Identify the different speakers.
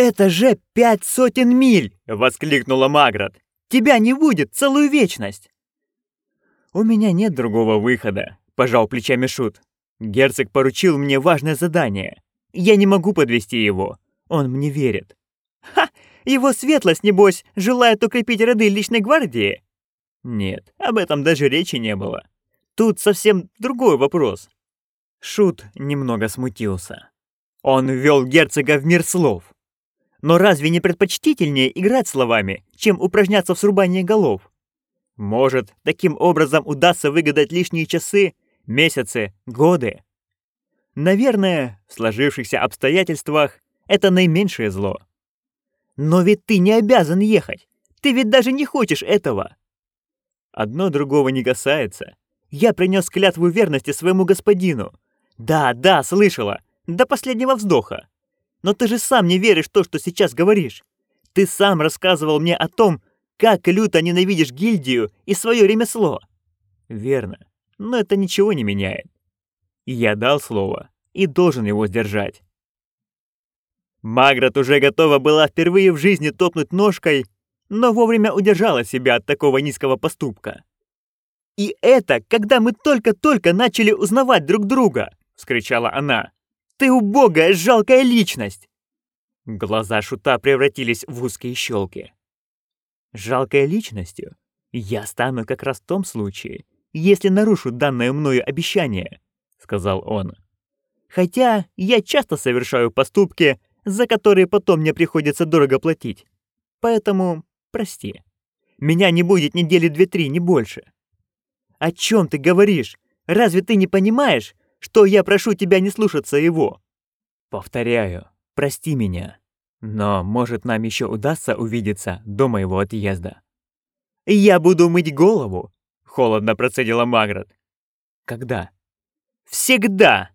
Speaker 1: «Это же пять сотен миль!» — воскликнула Маград. «Тебя не будет целую вечность!» «У меня нет другого выхода», — пожал плечами Шут. «Герцог поручил мне важное задание. Я не могу подвести его. Он мне верит». «Ха! Его светлость, небось, желает укрепить ряды личной гвардии?» «Нет, об этом даже речи не было. Тут совсем другой вопрос». Шут немного смутился. Он ввел герцога в мир слов. Но разве не предпочтительнее играть словами, чем упражняться в срубании голов? Может, таким образом удастся выгадать лишние часы, месяцы, годы? Наверное, в сложившихся обстоятельствах это наименьшее зло. Но ведь ты не обязан ехать. Ты ведь даже не хочешь этого. Одно другого не касается. Я принес клятву верности своему господину. Да, да, слышала. До последнего вздоха. Но ты же сам не веришь в то, что сейчас говоришь. Ты сам рассказывал мне о том, как люто ненавидишь гильдию и свое ремесло. Верно, но это ничего не меняет. Я дал слово и должен его сдержать. Магрот уже готова была впервые в жизни топнуть ножкой, но вовремя удержала себя от такого низкого поступка. «И это, когда мы только-только начали узнавать друг друга!» — вскричала она. «Ты убогая, жалкая личность!» Глаза Шута превратились в узкие щелки. «Жалкой личностью я стану как раз в том случае, если нарушу данное мною обещание», — сказал он. «Хотя я часто совершаю поступки, за которые потом мне приходится дорого платить. Поэтому прости. Меня не будет недели две-три, не больше. О чем ты говоришь? Разве ты не понимаешь, что я прошу тебя не слушаться его? Повторяю, прости меня. Но, может, нам еще удастся увидеться до моего отъезда. Я буду мыть голову, холодно процедила Маград. Когда? Всегда!